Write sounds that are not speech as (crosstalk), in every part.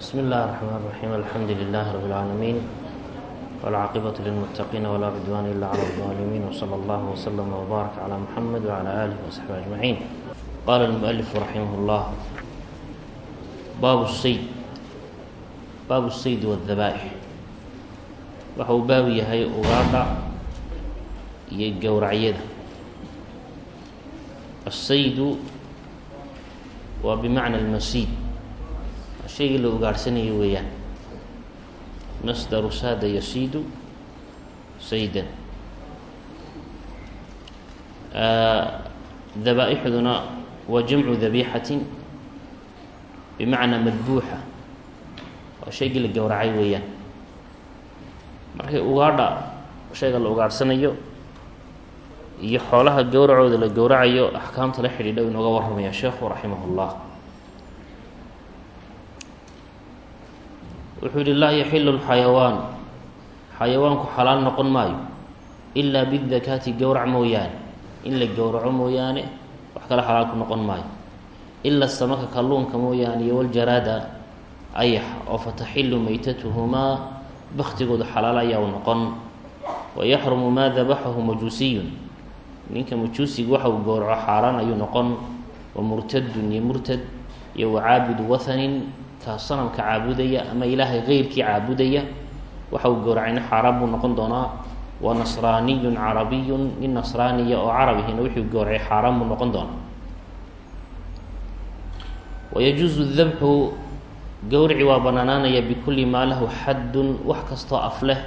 بsم الlh الرحمن الرحيم الحمdu لله رب العاalمين والcاaqبة للمتقين ولا عدوان إلا على الظالمين وصلى الله وسلم وbارك على محمد وعلى آله وصحبه أجمعين qال المؤلف رحimه الله bab الsyd bab الsyd والذبائح waxa uu baab yahay ugaadha iyo gowracyada الsaydu waa bmacna الmasiid shaygii la ugaadhsanayo weeyaan. Masdaru saada yasiidu saydan. Dabaa-ixduna waa jamcu dabiixatin bimacnaa madbuuxa. Waa shaygii la gowracay weeyaan. Markay ugaadha shayga la ugaadhsanayo iyo xoolaha gowracooda la gowracayo axkaamta la xidhiidha inooga warramaya sheekhu raximah wuxuu yihi laa yaxilu lxayawaan xayawaanku xalaal noqon maayo. Ilaa bidakaati gowrac mooyaane. In la gowraco mooyaane wax kale xalaalku noqon maayo. Ila samaka kalluunka mooyaane iyo waljaraada ayaxa oo fataxilu maytatuhumaa baktigooda xalaal ayaa u noqon. Wayaxrumu maa dabaxahu majuusiyun. Ninka majuusiga waxa uu gowraco xaaraan ayuu noqon. Wa murtadun iyo murtad iyo wacaabidu wathanin kaa sanamka caabudaya ama ilaahay keyrkii caabudaya waxa uu gowracayna xaaraan buu noqon doonaa. Wa nasraaniyun carabiyun nin nasraaniya oo carabihina wuxuu gowracay xaaraan buu noqon doonaa. Wayajuusu dabxu gowrici waa banaanaanaya bikulli maa lahu xaddun wax kastoo af leh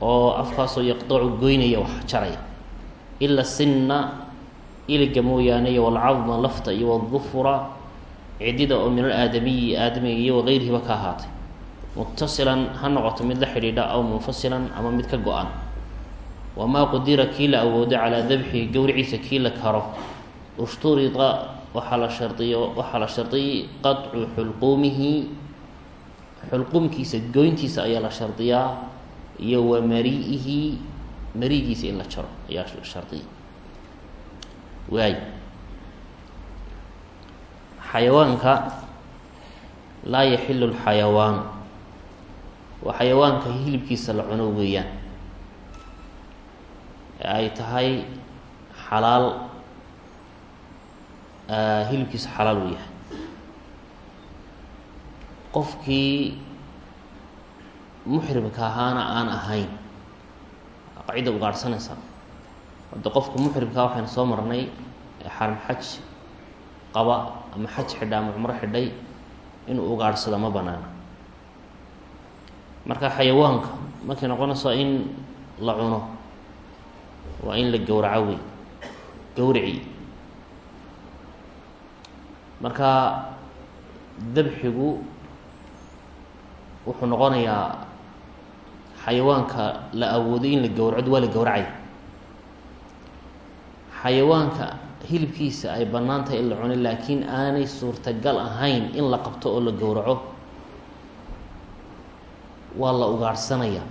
oo afkaasoo yaqdacu goynaya wax jaraya. Ila sinna iliga mooyaane iyo lafta iyo wadufura cidida oo min alaadamiyi aadamiga iyo wagayrihiba ka ahaatay. Muttasilan ha noqoto mid la xidhiidha aw munfasilan ama mid ka go-an. Wamaa qudira kii la awoodo calaa dabxihi gowriciisa kii la karo. Ushturida waxaa la shariyo waxaa la shardiyay qaطcu xulquumihi. Xulquumkiisa goyntiisa ayaa la shardiyaa iyo wa mariihi mariigiisa in la jaro ayaa shardiya waay xayawaanka laa yaxilu lxayawaan waa xayawaanka hilibkiisa la cuno weeyaan. Ee ay tahay xalaal hilibkiisa xalaal uu yahay. Qofkii muxrimka ahaana aan ahayn qacida ugaadhsanaysa hadda qofka muxrimkaa waxaynu soo marnay xaram xaj qaba ama xaj xidha ama cumro xidhay inuu ugaadhsado ma banaana marka xayawaanka markay noqonayso in la cuno waa in la gowraco wey gowrici marka dabxigu wuxuu noqonayaa xayawaanka la awooday in la gowraco waa la gowracay. Xayawaanka hilibkiisa ay bannaan tahay in la cuno laakiin aanay suurtagal ahayn in la qabto oo la gowraco. Waa la ugaadhsanayaa.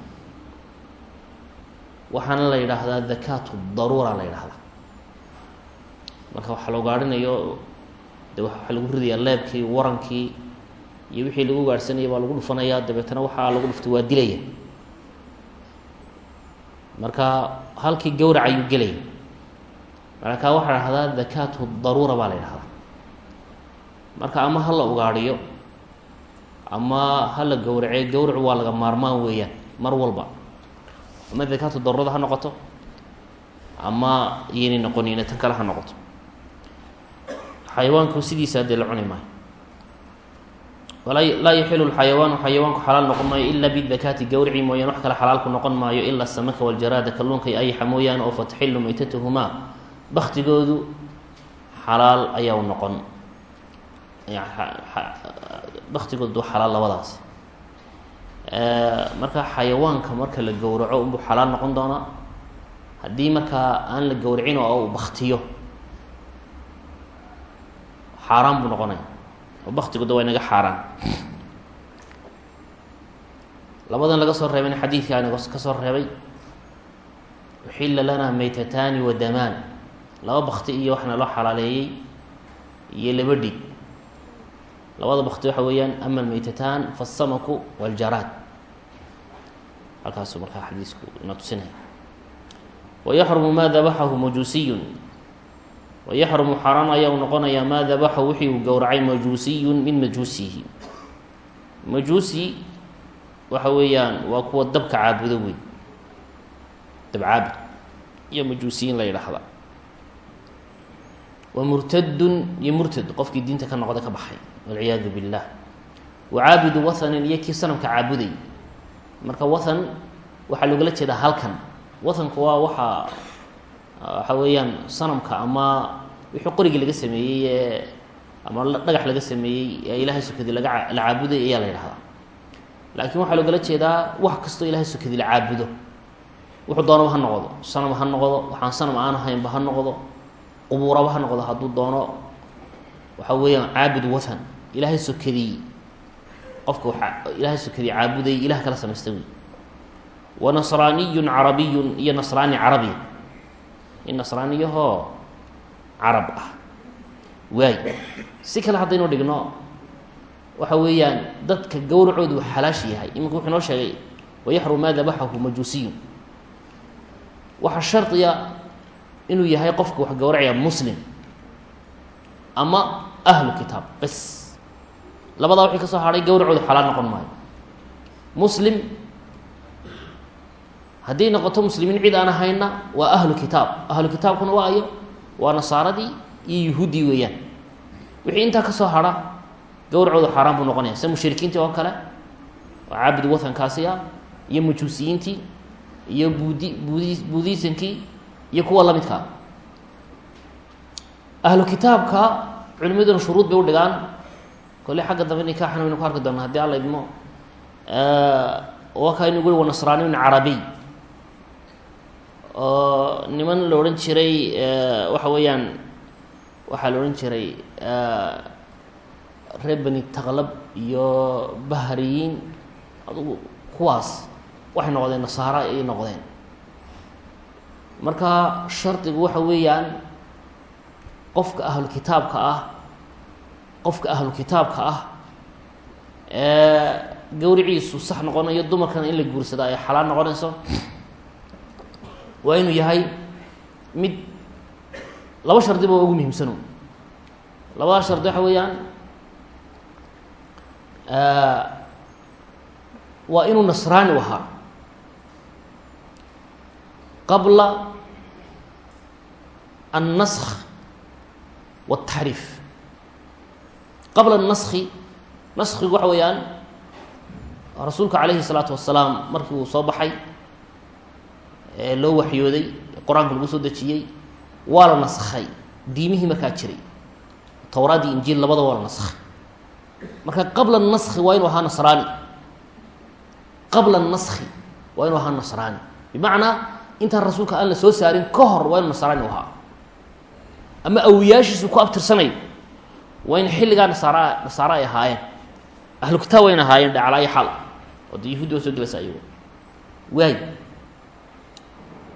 Waxaana la yidhaahdaa dakaatu daruura la yidhaahdaa. Marka waxaa la ugaadhinayo de waxaa lagu ridayaa leebkii warankii iyo wixii lagu ugaadhsanayay baa lagu dhufanayaa. Dabeetana waxaa lagu dhuftay waa dilaya. Marka halkii gowrac ayuu gelaya markaa waxaa dhahdaa dakaatu daruura baa la ydhahdaa marka ama ha la ugaadhiyo ama ha la gowrace gowracu waa laga maarmaan weeyaan mar walba. Ama dakaatu daruurada ha noqoto ama iyaynay noqonina tan kale ha noqoto. Xayawaanku sidiisa dee la cuni maayo. Laa yaxilu lxayawaanu xayawaanku xalaal noqon maayo ilaa bidakaati gowrici mooyaan. Wax kale xalaalku noqon maayo ilaa samaka waljaraada kalluunka iyo ayaxa mooyaane oo fatxilu maytatuhumaa baktigoodu xalaal ayaa u noqon baktigoodu du xalaal labadaas. Marka xayawaanka marka la gowraco unbuu xalaal noqon doonaa. Haddii markaa aan la gowracin oo uu baktiyo xaaraan buu noqonaya. Oo baktigooda waa inaga xaaraan. Labadan laga soo reebayna xadiidkaa naga ka soo reebay uxila lanaa maytataani wa damaan laba bakti iyo waxna loo xalaaleeyey iyo laba dhig labada bakti waxa weeyaan ama almaytataan faasamaku waljaraad halkaasu markaa xadiisku ina tusinaya wayaxrumu maa dabaxahu majuusiyun. Wayaxrumu xaaraan ayaa u noqonayaa maa dabaxahu wixii uu gowracay majuusiyun min majuusihi. Majuusi waxa weeyaan waa kuwa dabka caabudo wey dab iyo majuusiyiin la yidhaahda wa murtadun iyo murtad qofkii diinta ka noqda ka baxay walciyaadu billah. Wa caabuday marka wathan waxaa loogala jeedaa halkan. Wathanku waa waxaa waxa weeyaan sanamka ama wixii qorigii laga sameeyey ee ama dhagax laga sameeyey ee ilaahay sokadii laga la caabuday ayaa la yidhahdaa. Laakiin waxaa loogala jeedaa wax kastoo ilahay sokadii la caabudo. Wuxuu doonaba ha noqdo sanam ha noqdo waxaan sanam aan ahaynba ha noqdo qubuuraba ha noqdo hadduu doono. Waxa weeyaan caabud wathan ilaahay sokadii qofka waa ilaahay sokadii caabuday ilah kala samaysta wey wa nasraaniyun carabiyun iyo nasraani carabiya in nasraaniyahoo carab ah. Waay. Si kale haddaynu dhigno waxa weeyaan dadka gowracoodu uu xalaash yahay. Iminka wuxuu noo sheegay wayaxrum maa dabaxahu majuusiyun waxaa shardiya inuu yahay qofka wax gowracaya muslim ama ahlu kitaab bas labadaa wixii ka soo hadhay gowracoodu xalaal noqon maayo. Muslim hadday noqoto muslimiin cid aan ahayna waa ahlu kitaab. Ahlu kitaabkuna waa ayo waa nasaaradii iyo yuhuuddii weeyaan. Wixii intaa ka soo hadha gowracoodu xaaraan buu noqonaya sida mushrikiintii oo kale oo caabud wathankaasi ah iyo majuusiyiintii iyo buudi buudi buudisankii iyo kuwa la midkaa ahlu kitaabka culimaduna shuruud bay u dhigaan. Kolle xagga dambe nikaaxan waynu ku arki doonaa haddii alla idmo. Waa kaynu guri wa nasraaniyun carabiy oo niman la odhan jiray waxa weeyaan waxaa la odhan jiray reer beni taqlab iyo bahriyiin adugu kuwaas waxay noqdeen nasaara ayay noqdeen marka shardigu waxa weeyaan qofka ahlu kitaabka ah qofka ahlu kitaabka ah ee gawriciisu sax noqonayo dumarkana in la guursada ay xalaal noqonayso waa inuu yahay mid laba shardiba waa ugu muhiimsano labada shardi waxa weeyaan waa inuu nasraani ahaa. Qabla الnaskh والtaxriif qabla الnaskhi naskigu waxa weeyaan rasuulka calayhi الsalaatu wasalaam markii uu soo baxay ee loo waxyooday qur-aanka lagu soo dejiyey waa la naskhay diimihii markaa jiray towraad iyo injiil labada waa la naskhay marka qabla الnaskhi waa inuu ahaa nasraani qabla الnaskhi waa inuu ahaa nasraani bimacnaa intaan rasuulka aan la soo saarin ka hor waa inu nasraani u ahaa ama awiyaashiisu ku abtirsanayo waa in xilligaa nasaara nasaara ay ahaayeen. Ahlu kitaab wayna ahaayeen dhaclaayo xal. Ah oo waa soo galaysa ayago waay.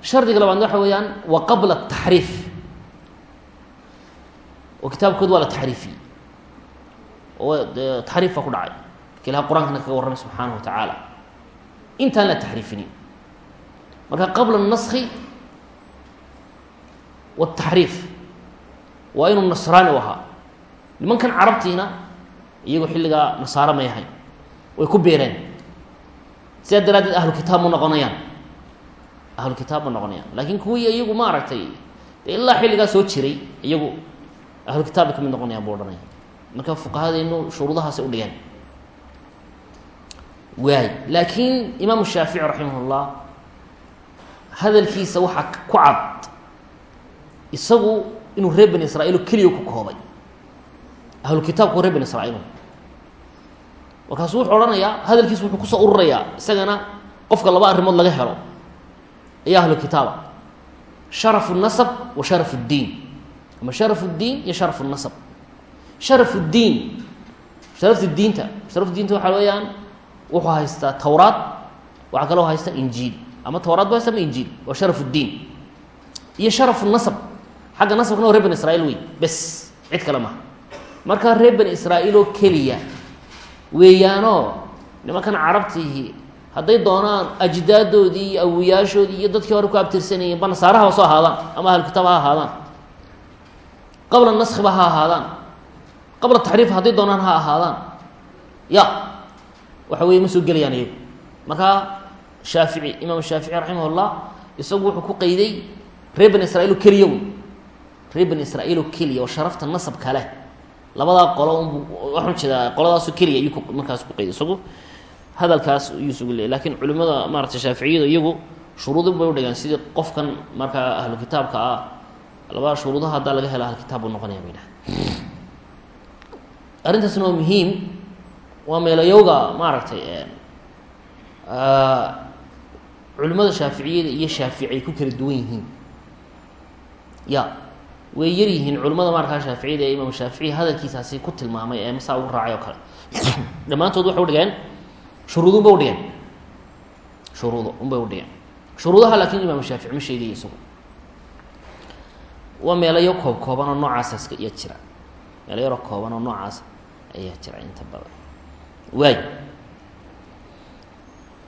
Shardiga labaadna waxa weeyaan wa qabla taxriif oo kitaabkood waa la taxriifiyey. Oo dee baa ku dhacay. Marka ilaha qur'aankana kaga warramay subxaanahu wa tacaala. Intaan la taxriifinin. Marka qabla naski wa taxriif waa inuu nasraani u ahaa. Nimankan carabtiina iyagoo xilligaa nasaaro may ahayn way ku beereen. Sidaa daraaddeed ahlu kitaab ma noqonayaan. Ahlu kitaab ma noqonayaan. Laakiin kuwii iyagu ma aragtay ilaa xilligaa soo jiray iyagu ahlu kitaab bay ka mid noqonayaan buu odhanaya. Marka fuqahadeenu shuruudahaasay u dhigeen. Waay. Laakiin imaamu shaafici raximah اllah hadalkiisa waxaa ku cad. Isagu inuu reer bani israiil keliya ku koobay ahlu kitaabku reer bani israiil markaasuu wuxuu odhanayaa hadalkiisu wuxuu kusoo ururayaa isagana qofka laba arrimood laga helo ayaa ahlu kitaaba sharafu الnasab wa sharaf الdiin ama sharaf الdiin iyo sharaf الnasab sharaf الdiin sharafta diinta sharafta diinta waxaa weeyaan wuxuu haystaa towraad waxaa kaloo haysta injiil ama towraad ba haysta ama injiil waa sharaf الdiin iyo sharaf الnasab xagga nasabkana waa reer bani israiil wey bes cid kale maha markaa reer bani israa'iil oo keliya weeyaanoo nimankan carabtiihi hadday doonaan ajdaadoodii iyo awiyaashoodii iyo dadkii hore ku abtirsanayeen ba nasaaraha soo ahaadaan ama ahlukitaab ha ahaadaan. Qabla naskhiba ha ahaadaan. Qabla taxriif hadday doonaan ha ahaadaan. Ya waxa weeye ma soo gelayaan iyagu. Markaa shaafici imaam shaafici raximah llah isagu wuxuu ku qeyday reer bani israiil oo keliya un reer bani israiil oo keliya oo sharafta nasabka leh labadaa qolo waxaan jeedaa qoladaasoo keliya ayuu markaas ku qeyday isagu hadalkaas ayuu isugu leeyay laakiin culimada maarata shaaficiyadu iyagu shuruudin bay udhigaan sidii qofkan markaa ahlu kitaabka ah labaa shuruudaha haddaa laga helo ahlu kitaab buu noqonaya bay dhaha arrintaasna waa muhiim. Waa meelayowga maaragtay culimada shaaficiyada iyo shaafici ay ku kala duwan yihiin. Ya way yar yihiin culimada markaa shaaficiyada ee imaam shaafici hadalkiisaasi ku tilmaamay ee masaa ugu raacay oo kale. (clears throat) Dhammaantood waxay udhigeen shuruud unbay udhigeen shuruudo unbay udhigeen shuruudaha laakiin imaam shaafici ma sheegayo isagu. Waa meelayo koob kooban oo noocaasa iska iya jira. Meelo yaroo kooban oo noocaas ayaa jira inta badan. Waay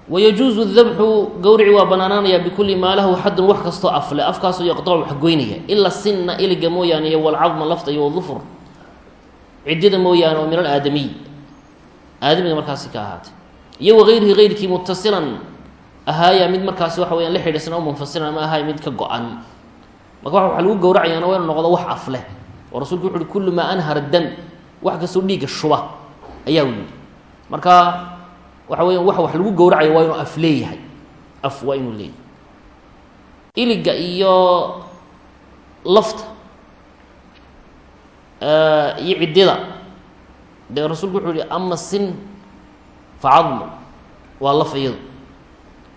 wayajuuzu dabxu gawrici waa banaanaanaya bikulli maa xadun wax kastoo afle afkaasoo yaqdacu wax goynaya ila sinna iliga mooyaane iyo walcadma lafta iyo wadufur ciddida mooyaane oo min alaadamiy aadamiga markaasi ka ahaatay iyo wagayrihi gayrkii mutasilan ahaaya mid markaasi waxa weyaan la xidhiisan oo munfasilan ama ahaaya mid ka go-an marka waxa lagu gawracayaana waa noqdo wax afleh oo rasulku wuxu uhi kullu maa anhara dam wax kastoo dhiigga shuba ayaa u yidhi marka waxa weya wax wax lagu gowracayo waa inuu af leeyahay. Af waa inuu leeyahay. Iliga iyo lafta iyo ciddida dee rasuulku wuxuu yihi ama sin fa cadmu waa laf iyadu.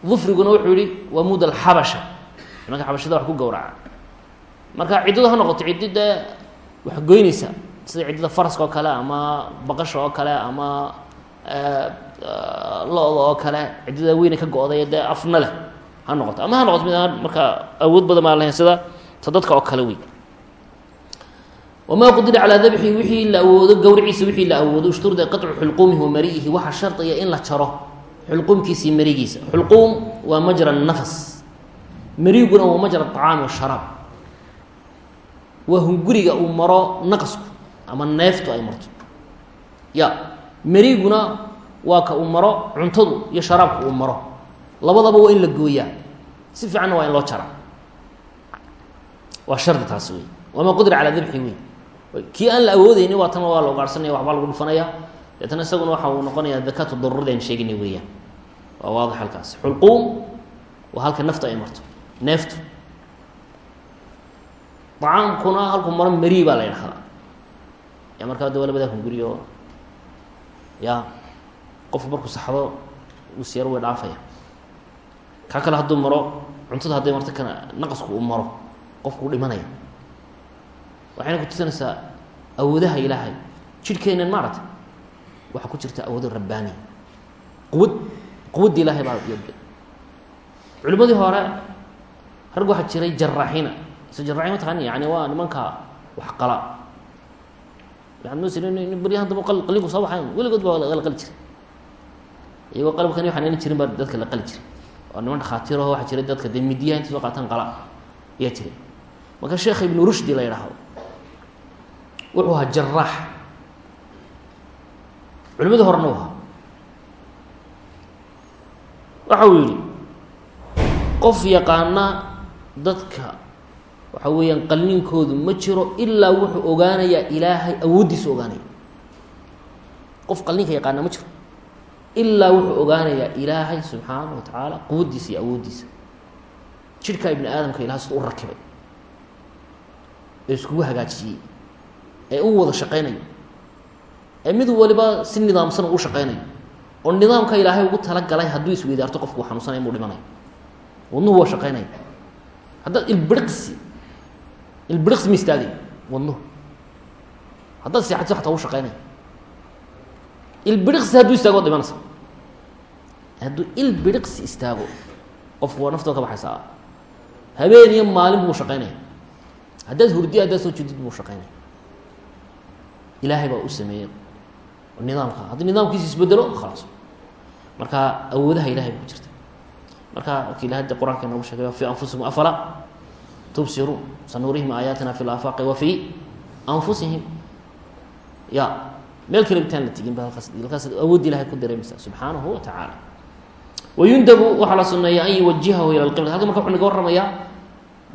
Dufriguna wuxuu yihi waa mud alxabasha nimanka xabashada wax ku gowraca. Marka ciddadu ha noqoto ciddi wax goynaysa sida ciddida faraska oo kale ama baqasha oo kale ama lo-da oo kale ciddida weyne ka go-day dee afna leh. Ha noqoto. Ama ha noqoto mid aan markaa awood badan baan lahayn sida ta dadka oo kale wey wamaa qudira calaa dabxi wixii la awoodo gawriciisa wixii la awoodo ishturda qaطcu xulquumihi wa mari'ihi waxaa shardiya in la jaro xulquumkiisa iyo marigiisa. Xulquum waa majra nafas mariguna waa majra acaami washaraab waa hunguriga uu maro naqasku ama neeftu ay marto. Ya mariguna waa ka uu maro cuntadu iyo sharaabku uu maro. Labadaba waa in la gooyaa. Si fiicanna waa in loo jaraa. Waa shardi taasi wey wamaa qudira calaa dabxi wey kii aan la awoodeyni waa waa la ugaarhsanaya waxbaa lagu dhufanaya. Deetana isaguna waxa uu noqonayaa dakaatu daruurada sheeginay weeyaan. Waa waadix halkaas. Xulquum waa halka naftu ay marto. Neeftu. Acaamkuna halku maro mari baa la ydhahdaa ya markaa de hunguriyo ya qofku markuu saxdo siyar way dhaafaya. Kaa kale hadduu maro cuntada hadday marto kana naqasku uu maro qofku u dhimanaya. Waxayna kutusinaysaa awoodaha ilaahay. Jidhkeenan maaragtay waxaa ku jirta awoodo rabbaaniya quwad quwadda ilahay baa culimadii hore rag waxaa jiray jaraaxiina so jaraaxiin mataqaani yani waa nimanka wax qala. Waxaad moodaysa in baryahan damba qal qalinku soo baxayn weligood baa la qali jiray iyagoo qalabkani waxaan elan jirin baa dadka la qali jiray. Oo niman dhakhaatiiraho waxaa jiray dadka dee midiyaha inta soo qaataan qala ayaa jiray. Marka sheekh ibnu rushdi la yidhaahdo wuxuu ahaa jaraax culimadii horena u ahaa. Waxa uu yihi qof yaqaana dadka waxa weeyaan qalniinkoodu ma jiro ilaa wuxuu ogaanayaa ilaahay awooddiisa ogaanaya. Qof qalniinka yaqaana ma jiro ilaa wuxuu ogaanayaa ilaahay subxaana wa tacaala quwaddiisa iyo awooddiisa jidhkaa ibni aadamka ilahay sida u rakibay. Ee iskugu hagaajiyey. Ee u wada shaqaynayo. Ee mid waliba si nidaamsan u shaqaynayo. Oo nidaamka ilaahay ugu talagalay hadduu isweydaarto qofku xanuunsanaya muu dhimanayo. Wadnuhu waa shaqaynaya haddaad ilbiriqsi ilbiriqsi ma istaagay wadnuhu. Haddaad seexato xataa u shaqaynaya ilbiriqsi hadduu istaago waad hadduu ilbiriqsi istaago qofku waa naftoo ka baxaysaa. Habeen iyo maalin buu shaqaynaya. Haddaad hurdiya haddaad soo jeedid buu shaqaynaya. Ilaahay baa u sameeyey nidaamka. Haddii nidaamkiisa isbedelo khalaas marka awoodaha ilahay ku jirta. Marka marka ilahay de qur'aanka noogu sheegay fi anfusikum afala tubsiruun sanuurihim aayaatina fi laafaaqi wa fi anfusihim. Ya meel kale intaan la tegin ba halkaas ilahay ku dareemaysa subxaanahu wa tacaala. Wayundabu waxaa la suneeya an yuwajihahu ila lqibla halka marka wuxuu naga warramayaa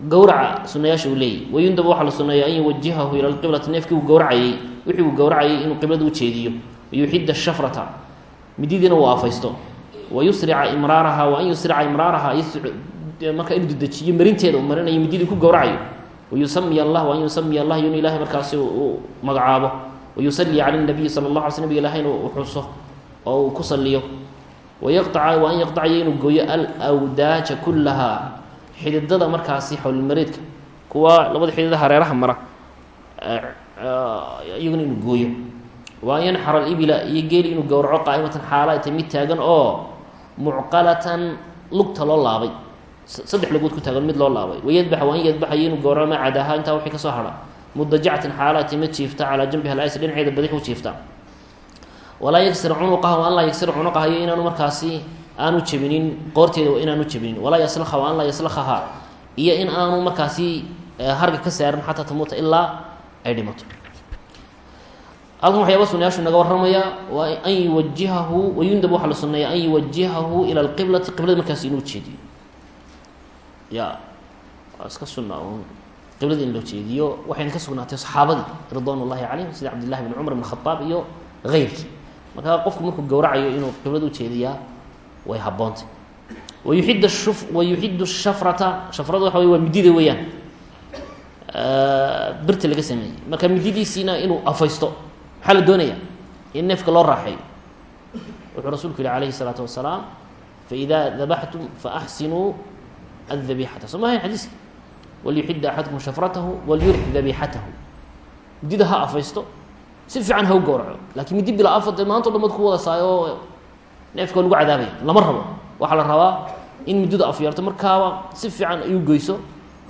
gawraca sunayaasha uu leeyahy wayundabu waxaa la suneeya an yuwajihahu ila lqiblati neefkii uu gawracayey wixii uu gawracayay inuu qiblada ujeediyo wayuxida shafrata mididiina uu aafaysto. Wayusrica imraaraha wa an yusrica imraaraha marka inuu dedejiyo marinteeda uu marinayo mididii ku gawracayo wayusamiya allah wa an yusamiya allah inu ilahay markaasi uu magacaabo wayusali cala nabiyi sala allah alay sl nabig ilahayna uu xuso oo uu ku saliyo wayaqtaca wa an yaqtaciyo inuu gooyo alwdaaja kullaha xididada markaasi xowlmareedka kuwa labada xidida hareeraha mara iyaguna inuu gooyo wa an yanxara alibila iyo geeli inuu gowraco qaa'imatan xaala ay tay mid taagan oo mucqalatan lugta loo laabay saddex lagood ku taagan mid loo laabay wayadbax inuu mudajacatan xaala ay tay mid jiifta calaa janbiha alays dhinaceeda badix u jiifta. Walaa yagsir cunuqaha wa an laa yagsir cunuqaha iyo inaanu markaasi aanu jebinin qoorteeda inaanu jebinin. Walaa yaslakha wa an laa yaslakhaha iyo in aanu markaasi harga ka saarin xataa tamuuta ilaa ay dhimato. Halkan waxyaaba sunayaashu naga warramaya waa an yuwajihahu wayundab waxaa la suneeya an yuwajihahu ila alqiblati qiblada markaasi inuu jeediyo. Ya waa iska sunna un qiblada in loo jeediyo waxayna ka sugnaatay saxaabadii ridwan ullahi calayhim sida cabdillahi bn cumar bn khaaab iyo eyrkii marka qofku markuu gowracayo inuu qiblada ujeediyaa way haboontay wayuxidu shafrata shafrada waa waa midida weeyaan. Birta laga sameeyey. Marka mididiisiina inuu afaysto maxaa la doonaya in neefka loo raaxeeyo. Wuxuu rasuulku yihi alayhi الsalaatu wasalaam faida dabaxtum faaxsinuu adabixata soo maahay xadiiska? Walyuxida axadukum shafratahu walyurix dabixatahu midida ha afaysto si fiican ha u gowraco laakiin midi bila afade maanta o dhan mad ku wada saay oo neefka lagu cadaabaya lama rabo waxaa la rabaa in mididu afyeerto markaaba si fiican ay u goyso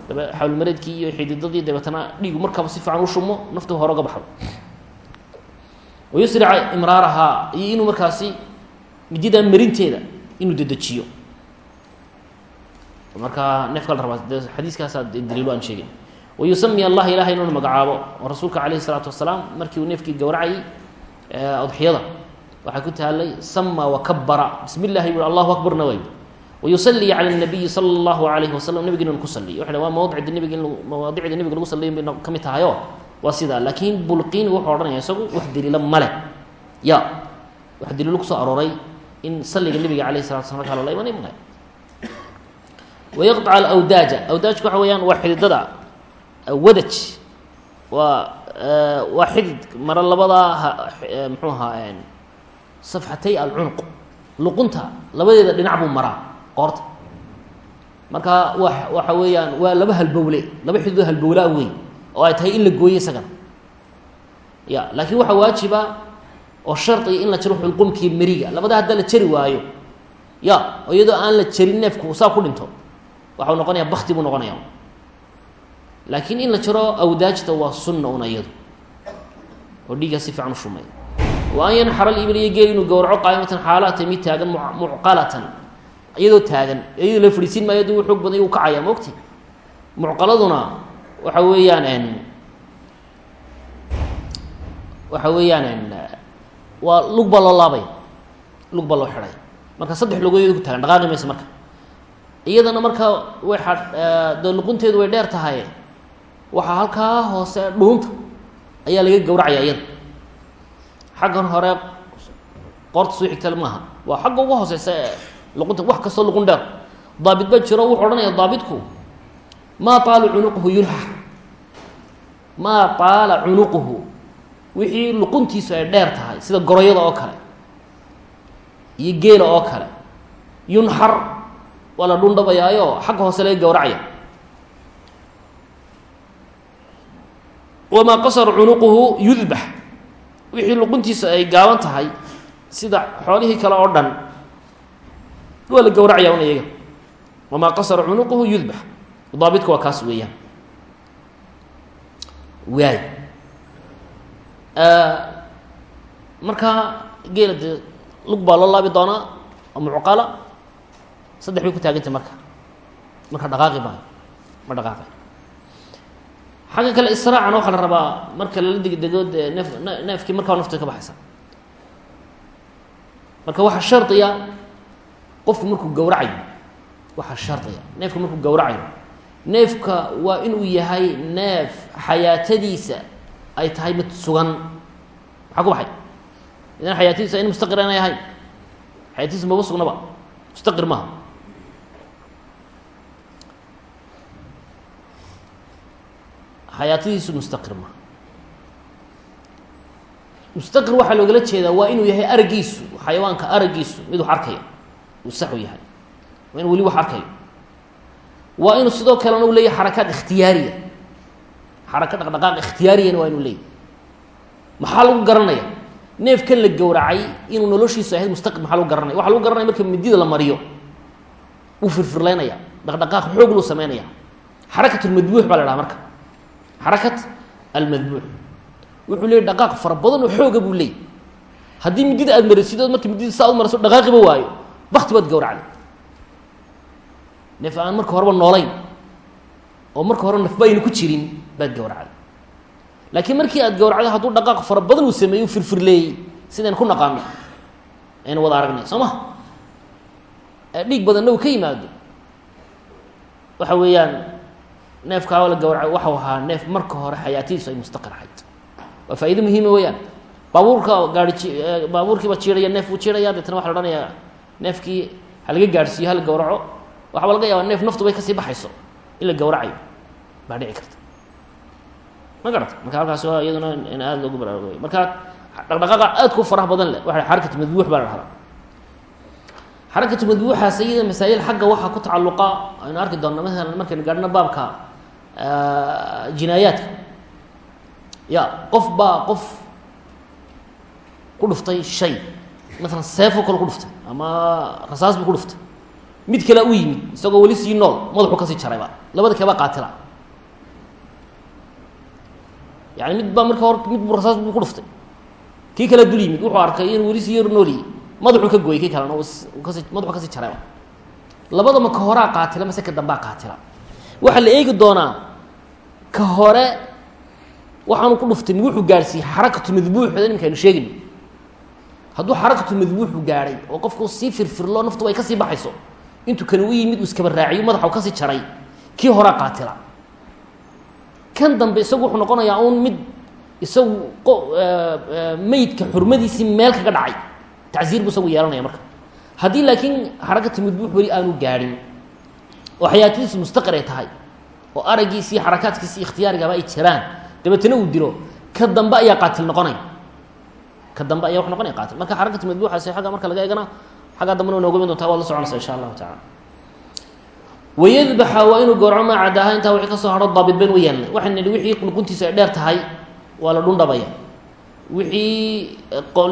daba xawlmareedkii iyo xididadii dabeetana dhiigu markaaba si fiican u shumo naftu hore uga baxdo wayusrica midida marka neefka la rabaa de xadiiskaasaa daliilo aan sheegay wayusami allah ilahay inuuna magacaabo oo rasuulka calayhi isalaatu wasalaam markii uu neefkii gowracayay udxiyada waxaa ku taalay sama wakabara bismi llahi bu allahu akbarna way wayusali cala nabiyi sala allahu alayhi wasalam nabigina inu ku saliyo waxa waa mawdicda nebiga in nebiga lagu saliyo bay ka mid tahayo. Waa sidaa. Laakiin bulqiini wuxuu odhanaya isagu wax daliilo male ya. Wax daliilo ku soo arooray in saliga nebiga alayh salatu slam markaa lala imanay wayaqطc alawdaaja awdaajku waxa weeyaan waa xididada wadaj waa waa xidid mara labadaa mxuu ahaa safxatay alcunuq luqunta labadeeda dhinac buu maraa qoorta marka wa waxa weeyaan waa laba halbowle laba xididoo halbowlaa wey oo ay tahay in la gooyo isagana ya laakiin waxaa waajiba oo shardiga in la jaro xulqumkii meriga labada haddaa la jari waayo ya oo iyadoo aan la jarin neefku saa ku dhinto waxau noqonaya bakti buu noqonaya. Laakiin in la jaro awdaajta waa sunna un iyadu oo dhiiggaa si fiican u shumay. Wa an yanxara libil iyo geel inuu gowraco qaa'imatan xaalaatay mid taagan mucqalatan. Iyadoo taagan iyadoo la fadhiisiin maayo aduu xoog badan uu kacaya maogti mucqaladuna waxa weeyaan waxa weeyaan waa lug baa loo laabay. Lug baa loo xidhay. Marka saddex lugood ku taagan dhaqaaqi maysa marka iyadana marka waxa de luqunteedu way dheer tahay. Waxaa halkaa hoose dhuunta ayaa laga gowracaya iyada xaggan hore qoorta soo xigtale maaha. Waa xagga uga hooseysa luqunta wax kastoo luqun dheer. Daabit ba jiro wuxuu odhanaya daabitku maa taala cunuquhu yunxar maa taala cunuquhu. Wixii luquntiisu ay dheer tahay sida goroyada oo kale iyo geela oo kale yunxar waa la dhundhabayaayo xagga hoose laga gowracaya wamaa qasara cunuquhu yudbax wixii luquntiisa ay gaaban tahay sida xoolihii kale oo dhan waa la gowracaya un iyaga wamaa qasara cunuquhu yudbax daabidka waa kaas weeyaan. Waay. Markaa geela dee lug baa loo laabi doonaa oo mucqala saddex bay ku taagantay marka. Marka dhaqaaqi maayo ma dhaqaaqay. Xagga kale israacana waxaa la rabaa marka lala degdego dee neef neefkii markaa nafta ka baxaysa. Marka waxaa shardiya qofku markuu gawracayo waxaa shardiya neefka markuu gawracayo neefka waa inuu yahay neef xayaatadiisa ay tahay mid sugan. Maxaa ku baxay? Idan xayaatadiisa in mustaqir inay ahayn. Xayaatadiisa maba sugnaba. Mustaqir maaha xayaatadiisu mustaqir maaha mustaqir waxaa loogala jeedaa waa inuu yahay aragiisu xayawaanka aragiisu mid wax arkaya uu saxu yahay waa inu weli wax arkayo. Waa inuu sidoo kalena u leeyahay xarakaad ikhtiyaariya. Xaraka dhaqdhaqaaq ikhtiyaariyana waa inuu leeyahy maxaa lagu garanaya neefkan la gowracay inuu noloshiisu ahayd mustaqir maxaa lagu garanaya waxaa lagu garanaya marka midida la mariyo wuu firfirlaynaya dhaqdhaqaaq xoog luu sameynaya xarakat lmadbuux baa la dhaha marka xarakat almadbuux wuxuu leeyay dhaqaaq fara badan oo xooga buu leeyay haddii midida aad marisid ood marka midida saa u marayso dhaqaaqiba waayo bakti baad gawracday neef aan marka horeba noolayn oo marka hore nafba ayna ku jirin baad gawracday laakiin markii aad gawracday hadduu dhaqaaq fara badan uu sameeyey u firfirleeyey sidaynu ku naqaano aynu wada aragnay soo ma dhiig badanna uu ka yimaado waxa weeyaan neefkaa la gawracay waxau ahaa neef marka hore xayaatadiisu ay mustaqir ahayd. Waa faa'ido muhiima weeyaan. Baabuurka gaari ji baabuurkiiba jiiraya neef buu jiiraya deetna waxa la odhanayaa neefkii ha laga gaadhsiiyo hala gawraco waxaaba laga yaabaa neef naftu bay ka sii baxayso in la gawracayo. Baa dhici karta. Ma garata marka halkaas waa iyaduna in aada loogu baraarugay marka dhaqdhaqaaqa aadka u faraha badan leh waa xarakatu madbuux baa la dhahdaa xarakatu madbuuxaas iyada masaa'il xagga waxaa ku tacalluqa aynu arki doonna maalan markaynu gaadhno baabka jinaayaadka ya qof baa qof ku dhuftay shay maalan seefoo kale ku dhuftay ama rasaas buu ku dhuftay mid kalea u yimid isagoo weli sii nool madaxu ka sii jarayba labada keebaa qaatila yani mid baa marka hor mid bu rasaas buu ku dhuftay kii kale dul yimid wuxuu arkay inuu weli sii yar nooliyey madaxuu ka gooyey kii kalena kasi madaxu ka sii jarayba waxaa la eegi doonaa ka hore waxaanu ku dhuftay wuxuu gaadhsiiyey xarakatu madbuuxda iminka aynu sheegayno hadduu xarakatu madbuuxu gaadhay oo qofku sii firfirlo naftu ay ka sii baxayso intuu kani u yimid uu iskaba raaciyo madaxa u ka sii jaray kii horaa qaatila. Kan dambe isagu wuxuu noqonayaa uun mid isagu meydka xurmadiisii meel kaga dhacay. Tacsiir buu isagu yeelanaya marka. Haddii laakiin xarakatu madbuux weli aanu gaadhin oo xayaatadiisu mustaqir ay tahay oo araggiisii xarakaadkiisi ikhtiyaarigaba ay jiraan dabeetana uu dilo ka dambe ayaa qaatil noqonaya ka dambe ayaa wax noqonaya qaatil marka xarakatu madbuuxaasi agga marka laga eegana xaggaa dambena nooga min doontaa waad la soconaysa insha allahu tacala wayadbaxa waa inuu gowraco maa cadaaha intaa wixii ka soo haro daabit bayn yeelnay waxayna nidhi wixii luquntiisu ay dheer tahay waa la dhundhabaya wixii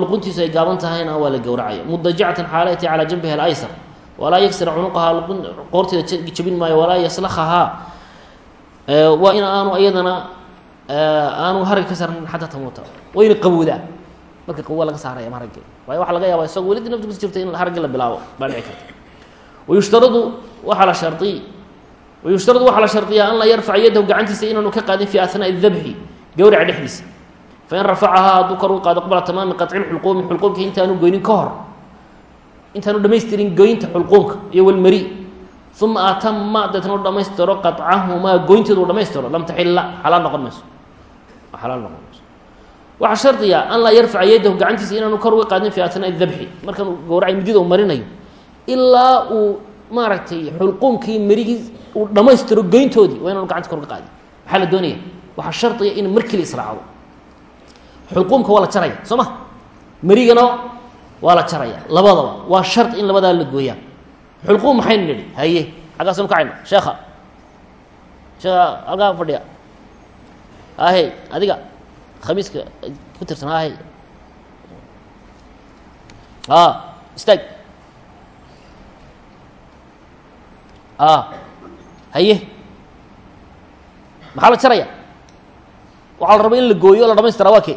luquntiisu ay gaaban tahayna waa la gowracaya mudajacatan xaalayati calaa janbiha alaysar walaa yagsira cunuqahaa qoorteeda jabin maayo walaa yaslakhahaa waa in aanu iyadana aanu harag ka saarnin xataa tamuuta waa ina qabowdaa marka qabowa laga saaraya haragge waayo waxaa laga yaaba isagoo welidi naftu kus jirta in haraggi la bilaabo baa dhici karta. Wayushtaradu waxaa la shariy wayushtaradu waxaa la shardiyaa an laa yarfaca yadahu gacantiisa inaanu ka qaadin fi ahnaaءi dabxi gawraca dhexdiisa. Fain rafacahaa hadduu kor u qaado qabla tamaami qaطci xulquumi xulquumka intaanu goynin ka hor intaanu dhamaystirin goynta xulquumka iyo walmari. Uma atama deetna u dhamaystiro qaطcahumaa goynteedu u dhamaystiro lam taxila xalaal noqon mayso. Xalaal noqon mayso. Waxaa shardiya an laa yarfaca yadahu gacantiisa inaanu kor uga qaadin fi ahnaaءi dabxi markan gowracay midida uu marinayo. Ilaa uu maaragtay xulquumkii marigii uu dhammaystiro goyntoodii waa inaanu gacanta kor uga qaadin. Maxaa la doonaya waxaa shardiya in markii la israacdo. Xulquumka waa la jaraya soo ma? Merigana waa la jaraya labadaba waa shard in labadaa la gooyaa. Xulquum maxaynu nidhi? Haye xaggaasanu kacayna sheekha sheekha halkaa fadhiya. Ahe adiga khamiiska ku tirsan ahe a istaag. A haye. Maxaa la jaraya? Waxaa la raba in la gooyo o la dhamaystira waa ke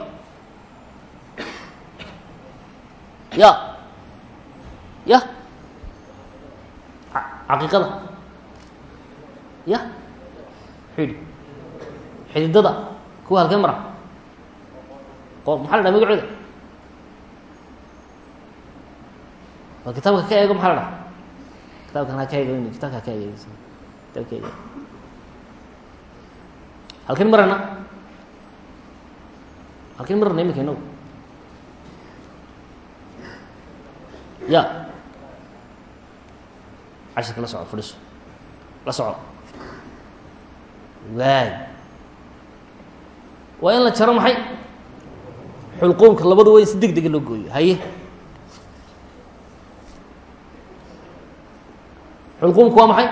ya. Ya. Caqiiqada ya. Xidhi. Xididada kuwa halkee mara maxaa la dhaha magacooda? Waa kitaabka ka eego maxaa la dhaha? Kitaabkan ha ka eeg kitabka ka eeg kitabka eeg halken marana halken marana imika inagu ya cashirka la soco fadhiso la soco waay waa in la jaro maxay xulquumka labada in si deg dega loo gooyo haye xulquumku waa maxay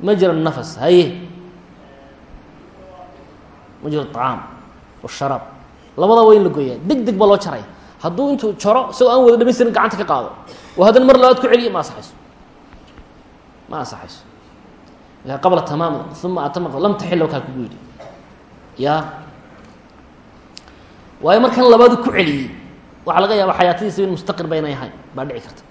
majra nafas haye majra acaam washaraab labada in la gooyaa deg deg baa loo jaraya hadduu intuu jaro isagoo aan wada dhamaystirin gacanta ka qaado. Oo haddana mar labaad ku celiya ma asaxayso ma asaxayso qabla tamaam uma atama lam taxila kaa kugu yidhi. Ya. Waayo markan labaadu ku celiyey waxaa laga yaaba xayaatadiisa in mustaqir ba inay ahayn baa dhici karta.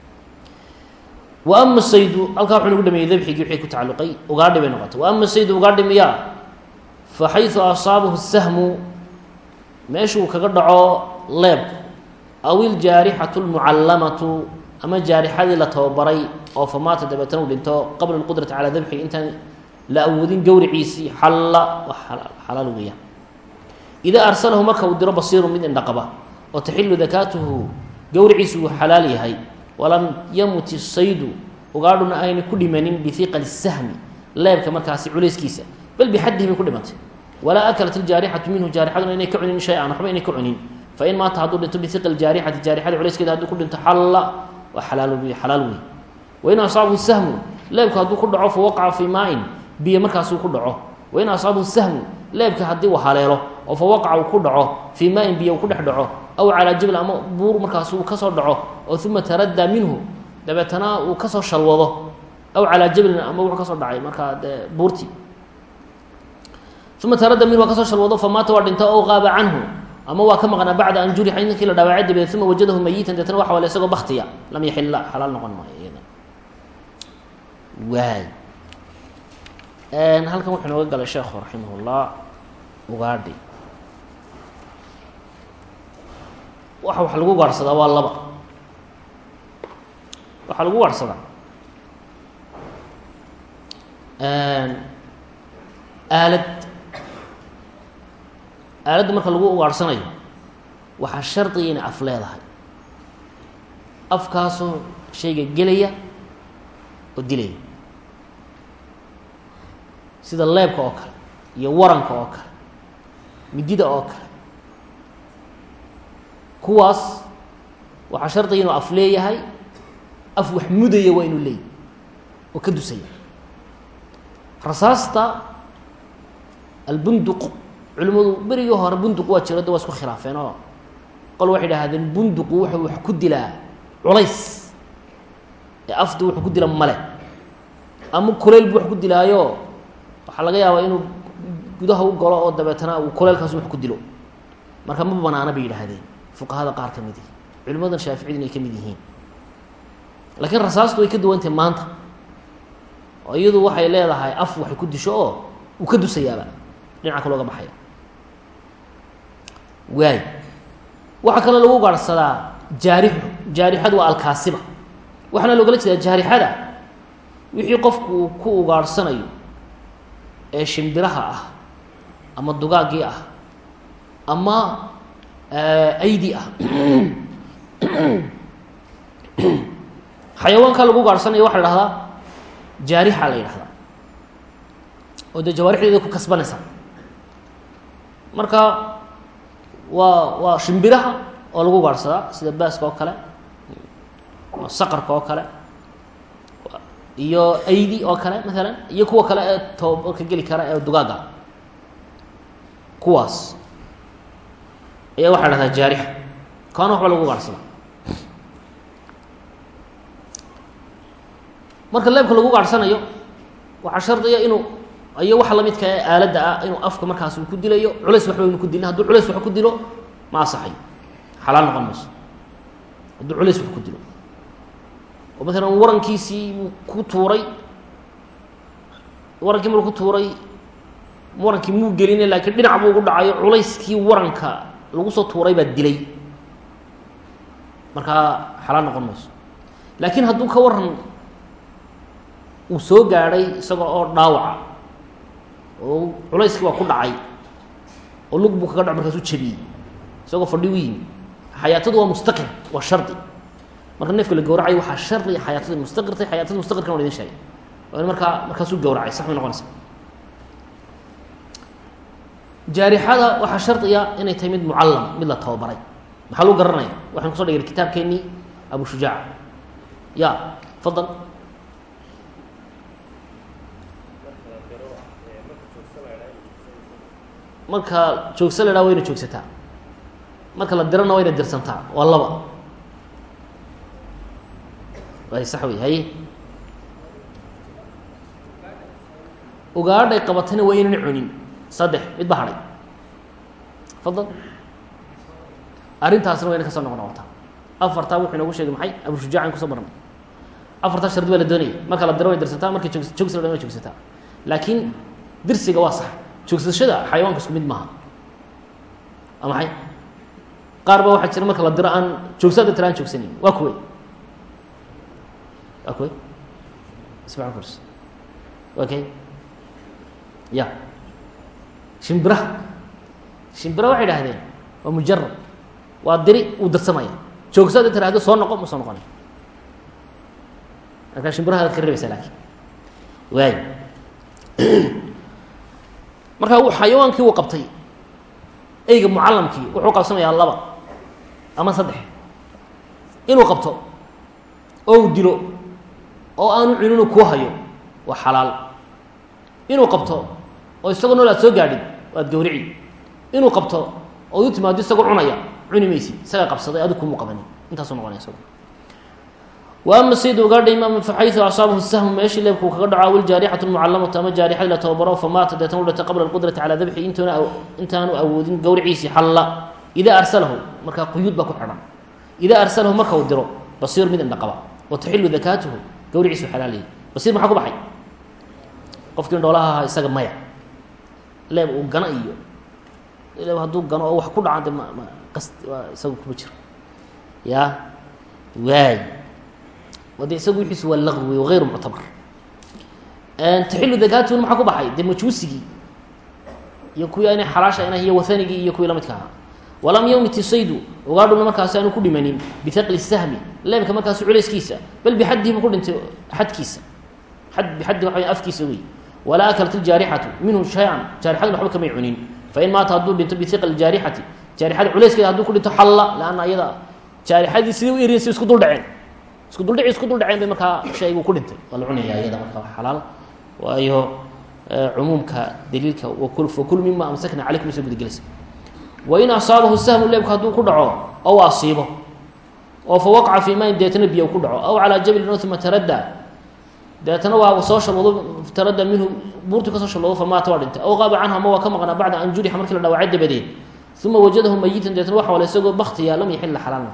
Wa ama saydu halkaa wuxuu nagu dhameeyey dabxigii wixii ku tacalluqay ugaadhi bay noqotay. Wa ama saydu ugaadhi miyaa fa xayثu asaabahu sahmu meeshuu kaga dhaco leebku aw iljaarixatu lmucallamatu ama jaarixadii la tababaray oo famaata dabeetana u dhinto qabla lqudrati calaa dabxi intaan la awoodin gowriciisii xalla xalaal weeyaan idaa arsalahu marka uu diro basiiru mid indhaqaba oo taxilu dakaatuhu gowriciisu uu xalaal yahay walam yamuti saydu ugaadhuna ayna ku dhimanin bihiqali sahmi leebka markaasi culayskiisa bal bixaddihi bay ku dhimatay walaa akalat iljaarixatu minhu jaarixaduna inay ka cunin shay-an waxba inay ka cunin fain maata hadduu dhinto bihiqi jaarixati jaarixada culayskeeda hadduu ku dhinto xalla waa xalaal xalaal wey wain asaabahu sahmu leebka hadduu ku dhaco fa waqaca fii maa-in biyo markaasuu ku dhaco wain asaabahu sahmu leebka haddii uu haleelo oo fa waqaca uu ku dhaco fii maa-in biyo uu ku dhex dhaco aw calaa jabal ama buur markaas uu ka soo dhaco oo uma taraddaa minhu dabeetana uu ka soo shalwado aw calaa jabalin ama wuxuu ka soo dhacay markaa dee buurtii uma taradda minhu waa ka soo shalwado famaata waa dhinto ow qaaba canhu ama waa ka maqnaa bacda an jurixa ninkii la dhaawacay dabeed uma wajadahu mayitan deetna waxa wale isagoo baktiya lam yaxila xalaal noqon maayo iyada. Waay. Halkan wuxuu nooga galay sheekhu raximah llah ugaadhi. Waxa wax lagu gaarhsadaa waa laba. Waxaa lagu gaarhsadaa aalad aaladda marka lagu ugaarhsanayo waxaa shardiga inay af leedahay. Afkaasoo shayga gelaya oo dilaya. Sida leebka oo kale iyo waranka oo kale midida oo kale. Kuwaas waxaa shardiga inuu af leeyahay af wax mudaya waa inuu leeyahy oo ka dusaya. Rasaasta albunduq culimmadu berigii hore bunduq waa jiro waa isku khilaafeen oo qol waxay idhaahdeen bunduqu wuxuu wax ku dilaa culays. Ee afdu wuxuu ku dila male. Ama kuleyl bu wax ku dilaayo. Waxaa laga yaabaa inuu gudaha u galo oo dabeetana uu kuleylkaas wax ku dilo. Marka ma banaana bay yidhaahdeen fuqahada qaar ka mid ihi culimadan shaaficiyaduna ay ka mid yihiin. Laakiin rasaastu way ka duwantahay maanta. Iyadu waxay leedahay af waxay ku disho oo uu ka dusayaaba. Dhinaca kalooga baxaya waay. Waxaa kaloo lagu gaarhsadaa jaarixu jaarixadu waa alkaasiba. Waxaana loogala jeedaa jaarixada wixii qofku uu ku ugaarhsanayo ee shimbiraha ah ama dugaaggii ah ama aydi ah. Xayawaanka lagu gaarhsanayo waxa la dhahdaa jaarixa la yidhahdaa. Oo dee jawaarixdeeda ku kasbanaysa marka waa waa shimbiraha oo lagu gaarhsadaa sida baaska oo kale saqarka oo kale iyo aydi oo kale maalan iyo kuwa kale ee toobarka geli kara ee dugaagga kuwaas. Ayaa waxa dhahdaa jaarixa kaana waxba lagu gaarhsadaa marka leebka lagu gaarhsanayo waxaa shardiya inuu iyo waxa lamidka ee aaladda ah inuu afka markaas uu ku dilayo culays waxba inu ku dilin hadduu culays wax ku dilo ma asaxayo xalaal noqon mayso. Hadduu culays wax ku dilo. Oo maalan warankiisii buu ku tuuray. Warankii maruu ku tuuray warankii muu geline laakiin dhinac buu ugu dhacayo culayskii waranka lagu soo tuuray baa dilay. Markaa xalaal noqon mayso. Laakiin hadduu ka waran uu soo gaadhay isaga oo dhaawaca oo culayskii waa ku dhacay. Oo lug buu kaga dhac markaasuu jabiyey. Isagoo fadhi u yimi waa mustaqir waa shardi. Marka neefka la gawracayo waxaa shardiga xayaatadi mustaqirtay xayaatada mustaqirkana waa idin sheegay. Waa in markaa markaasuu gawracay sax bay noqonaysa. Jaarixada waxaa shardiga inay tahay mid mucallam mid la tababaray. Maxaa lagu garanaya waxaan kuso dhigay kitaabkeenii abu shujaac ya fadal marka joogsa la idhaha wayna joogsataa. Marka la dirana wayna dirsantaa. Waa laba. Way sax wey haye ugaadhay qabatayna waa inayna cunin. Saddex mid ba hadhay. Fadal. Arrintaasna wayna ka soo noqo noqotaa. Afartaa wuxuu inoogu sheegay maxay? Abushujaacan ku soo barnay. Afartaa shardi baa la doonaya marka la diro way dirsataa markay joog joogsi la dhan way joogsataa. Laakiin dirsiga waa sax joogsashada xayawaanka isku mid maaha. Maxay qaar ba waxaa jira marka la diro aan joogsaada tira aan joogsanayn waa kuwey waa kuwey ismac kurs okay ya. Shimbiraha shimbiraha waxay idhahdeen waa mujarab. Waa diri uu dirsamaya joogsaada tiraahdo soo noqo ma soo noqonay. Markaa shimbiraha ad ka rebaysaa laakiin. Waay (clears throat) markaa uu xayawaankii uu qabtay eyga mucallamkii wuxuu qabsanayaa laba ama saddex. Inuu qabto oo uu dilo oo aanu cuninu kuu hayo waa xalaal. Inuu qabto oo isagoo nool aad soo gaadhin waad gawrici. Inuu qabto ood u timaado isagoo cunaya cuni maysid isagaa qabsaday adi kumuu qabanin intaasuu noqonaya isago wa ama sayid ugaadha imaam faxayu asaabahu sahmu meeshii leebkuu kaga dhaco awiljaarixatu mucalamatu ama jaarixadii la tababaro famaata deetana u dhintay qabla alqudrati calaa dabxi intuuna intaanu awoodin gawriciisii xalla. Idaa arsalahu markaa quyuud baa ku xidhan. Idaa arsalahu marka uu diro basiir mid indha qaba. Wa taxilu dakaatuhu gawriciisu xalaalayay basiir maxaa ku baxay? Qofkii dhoolaha ahaa isaga maya. Leeb uu gano iyo. Leeb hadduu gano oo wax ku dhacan de ma qas isaga kuma jiro. Ya waay de isagu wixiisu waa laqwi wagayru muctabar taxilu dakaatuhuna maxaa ku baxay majuusigii iyo kuwii inay xalaasha ina iyo wahanigii iyo kuwii lamidka ahaa walam yawmiti saydu ugaadhuna markaasi aanu ku dhimanin bihaqli sahmi leebka markaasi culayskiisa bal bixaddihi buu ku dhintay xadkiisa xad bixaddi wey afkiisa wey walaa akalat iljaarixatu minhu shay-an jaarixaduna kamay cunin fain maata hadduu dhinto bihiqli jaarixati jaarixada culayskeeda hadduu ku dhinto xalla leanna iyada jaarixadii sidii u eriyen si isku dul dhaceen isku duldhici isku dul dhaceen bay markaa shaygu ku dhintay. Waa la cunaya iyada marka xalaal. Waayo cumuumka daliilka wakul mima amsakna calaykum soo gudagelaysa wain asaabahu sahmu leebku hadduu ku dhaco ow asiibo. Oo fa waqaca fii mayn deetana biyo ku dhaco. Aw calaa jablin uma taradda. Deetana waa soo shalwado taradda minhu buurtii ka soo shalwado famaata waa dhintay. Aw qaaba canhu ama waa ka maqnaa bacda an jurixa markii la dhaawacay dabadeed uma wajadahu mayitan deetana waxa wala isagoo baktiya lam yaxilla xalaalna.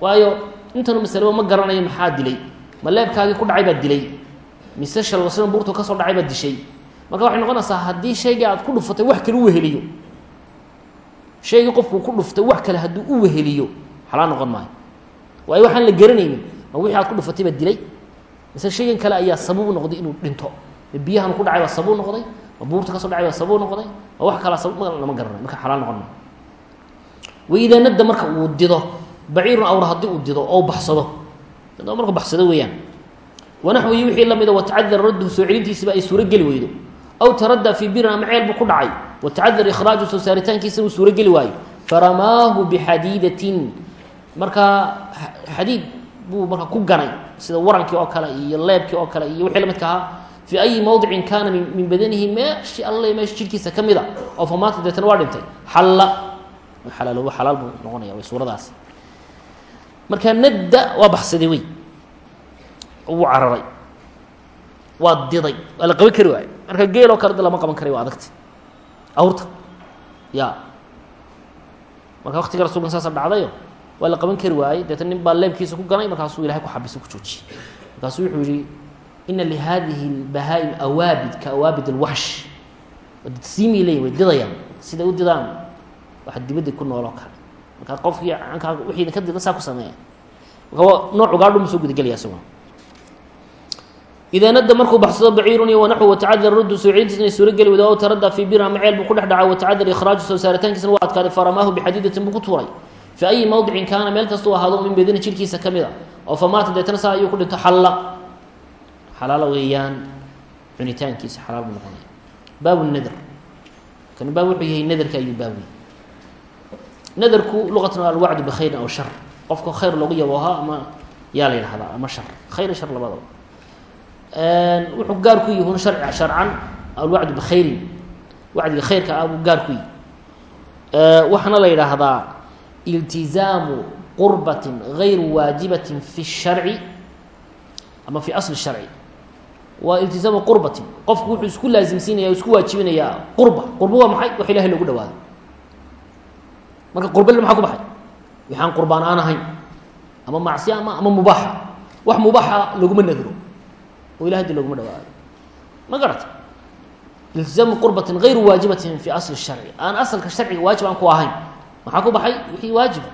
Waayo intanu masaleba ma garanayo maxaa dilay? Ma leebkaagii ku dhacay baad dilay. Mise shalwasana buurtu ka soo dhacay baad dishay. Marka waxay noqonaysaa haddii shaygii aad ku dhufatay wax kale u weheliyo. Shaygii qofkuu ku dhuftay wax kale hadduu u weheliyo xalaal noqon maayo waayo waxaan la garanaynin ma wixii aad ku dhufatay baad dilay? Mise shaygan kale ayaa sabab u noqday inuu dhinto? Ma biyahan ku dhacay baa sabab u noqday? Ma buurta ka soo dhacay baa sabab u noqday? Ma wax kalaa sabab lama garanayo marka xalaal noqon maayo waidaa nadda marka uu dido baciirun awr haddii uu dido oo baxsado. Adoo markuu baxsado weeyaan. Wanaxwihi wixii la mida watacadara radduhu soo celintiisaba ay suurogeli weydo aw taraddaa fii birin ama ceel buu ku dhacay. Watacadar ikhraaju soo saaritaankiisa uu suurogeli waayo. Faramaahu bixadiidatin markaa xadiid buu markaa ku ganay sida warankii oo kale iyo leebkii oo kale iyo wixii la midka ahaa. Fii ayi mawdicin kaana min badanihi meeshi alle meesha jirkiisa ka mida oo famaata deetana waa dhintay. Xalla. Alaalooba xalaal buu noqonaya suuradaas markaa nadda waa baxsaday wey wuu cararay. Waa diday. Waa la qaban kari waayo marka geeloo kale de lama qaban karay waa adagta awrta. Ya. Marka waktiga rasulkan saasa dhacdayo waa la qaban kari waayey. Deetna nin baa leebkiisa ku ganay. Markaasuu ilahay ku xabisay ku joojiyey. Markaasuu wuxuu yihi ina lihadihi اbahaa'im awaabid ka awaabid اlwaxsh siimay leeyihiin way didayaan. Siday u didaan waxa dibadda ku nooloo kale markaa qofkii ankaa wixii idinka dida saa ku sameeya marka nooc ugaadhu ma soo gudagelaya isaguna idaa nada markuu baxsado baciirun iyo wanaxwu watacadar ruddu suuro geli wada o taradda fii ama ceel buu ku dhex dhacay watacadar ikhraaju soo saaritaankiisna waa adkaaday faramaahu bixadiidatin buu ku tuuray. Fi ayi mawdicin kaana meel kastuu ahaado min bedina jirhkiisa ka mid a oo famaata deetana saa ayuu ku dhinto xalla. Xalaalo weeyaan cunitaankiisa xalaal buu noqonaya. Baabu nadr kani baab wuxuu yahay nadarka ayuu baab nadarku luqatan alwacdu bikhayrin aw shar. Qofka khayr loogu yabooha ama yaa la yidhahdaa ama shar. Khayr shar labadaba wuxuu gaar ku yihi harci sharcan alwacdu bikhayrin. Wacdiga khayrka ah buu gaar ku yihi waxaana la yidhaahdaa iltizaamu qurbatin gayru waajibatin fi sharci ama fi asli sharci. Waa iltizaamu qurbatin. Qofku wuxuu isku laasimsiinaya isku waajibinayaa qurba. Qurba waa maxay? Wax ilahay lagu dhawaado marka qurbale maxaa ku baxay? Waxaan qurbaan aan ahayn. Ama macsiya ama ama mubaaxa wax mubaaxa laguma nadro oo ilahay di laguma dhawaado. Ma garata iltizaamu qurbatin gayru waajibatin fi asli sharci. Aan asalka sharciga waajib aan ku ahayn. Maxaa ku baxay? Wixii waajiba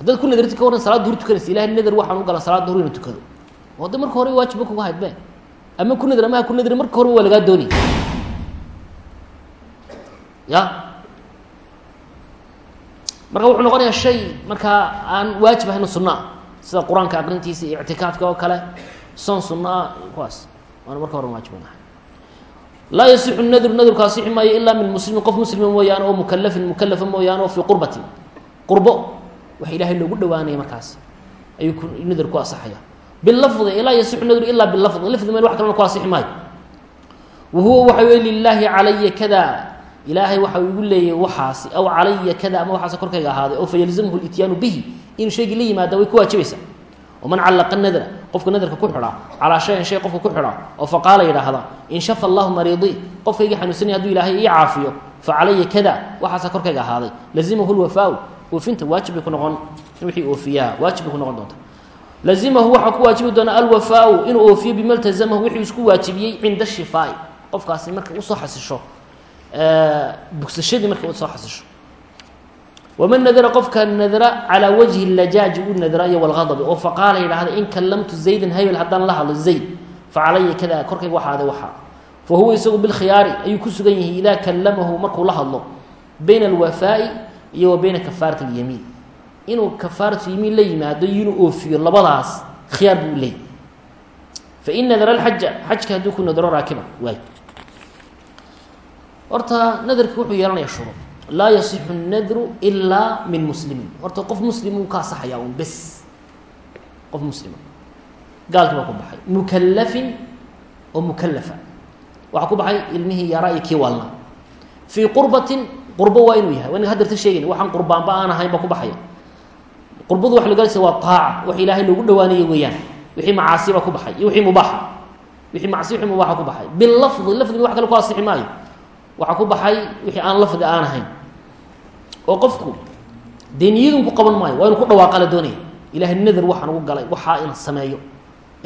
haddaad ku nadarti ka waran salaad duhur tukanaysa ilahay nadar waxaan u galan salaad duhur ina tukado. Oo de marka hore waajibba kuga hayd be ama ku nadr ama ha ku nadri marka horeba waa lagaa doonaya ya marka wuxuu noqonayaa shay markaa aan waajib ahayn sunno sida qur'aanka aqrintiisa iyo ictikaafka oo kale soon sunno ah kuwaas waana marka horan waajib ahay laa yasixu nadru nadrku asixi maayo ilaa min muslimin qof muslima mooyaane oo mukalafin mukalafa mooyaane oo fii qurbatin. Qurbo wax ilaahay loogu dhawaanaya markaas ayuu nadr ku asaxaya. Bilafdi laa yasixu nadru ilaa bilafdi lafdi meel wax kalena ku asixi maayo. Wa huwa waxa wey lilaahi calaya kada ilaahay waxa igu leeyahy waxaasi aw calaya kada ama waxaas korkayga ahaaday oo fayalzamhu lityaanu bihi inuu shaygii la yimaada way ku waajibaysaa. Waman callaqa nadra qofka nadarka ku xidhaa calaa shayin shay qofka ku xidhaa oo faqaala yidhaahda in shafa allahu mariidii qofkaygii xanuunsanaya haduu ilaahay ii caafiyo fa calaya kada waxaasa korkayga ahaaday. Lazimahu lwafaau oofinta waajib bay ku noqon wixii oofiyaa waajib bay ku noqon doonta. Lazimahu waxaa ku waajibi doona alwafaau inuu oofiyo bima ltazamahu wixii isku waajibiyey cinda shifaai. Qofkaasi marka u soo xasisho bugsashadii marka u soo xasisho waman nadara qofka nadra calaa wajhi lajaaji u nadra iyo waladabi oo faqaala yidhaahda in kallamtu zaydan hebel haddaan la hadlo zayd facalaya kada korkayga waxaade waxaa fa huwa isagu bilkhiyaari ayuu ku sugan yahay idaa kallamahu markuu la hadlo bayna alwafaa'i iyo wa bayna kafaarat alyamiin inuu kafaaratu yamiin la yimaado inuu oofiyo labadaas khiyaar buu leeyay fain nadara alxaja xajka hadduu ku nadro raakiba waay horta nadarki wuxuu yeelanaya shuruud laa yasixu nadru ilaa min muslimin. Horta qof muslim ka asaxayaa un bes. Qof muslima gaalkii baa ku baxay. Mukalafin oo mukalafa waxaa ku baxay ilmihii yaraa iyo kii waalna. Qurbatin qurbo waa inuu yahay. Waa ina hadarta sheegayn waxaan qurbaanba aan ahayn baa ku baxaya. Qurbadu waxa lagalasa waa taaca wax ilaahay loogu dhawaanayo weeyaan. Wixii macaasi ku baxay. Wixii mubaaxa wixii macsi wixii ku baxay. Bilafdi lafdiga wax kale ku asixi waxaa ku baxay wixii aan lafdi aan ahayn. Oo qofku dee ku qaban maayo waa inu ku dhawaaqa la doonaya. Ilahay nadar waxaan ugu galay waxaa inaan sameeyo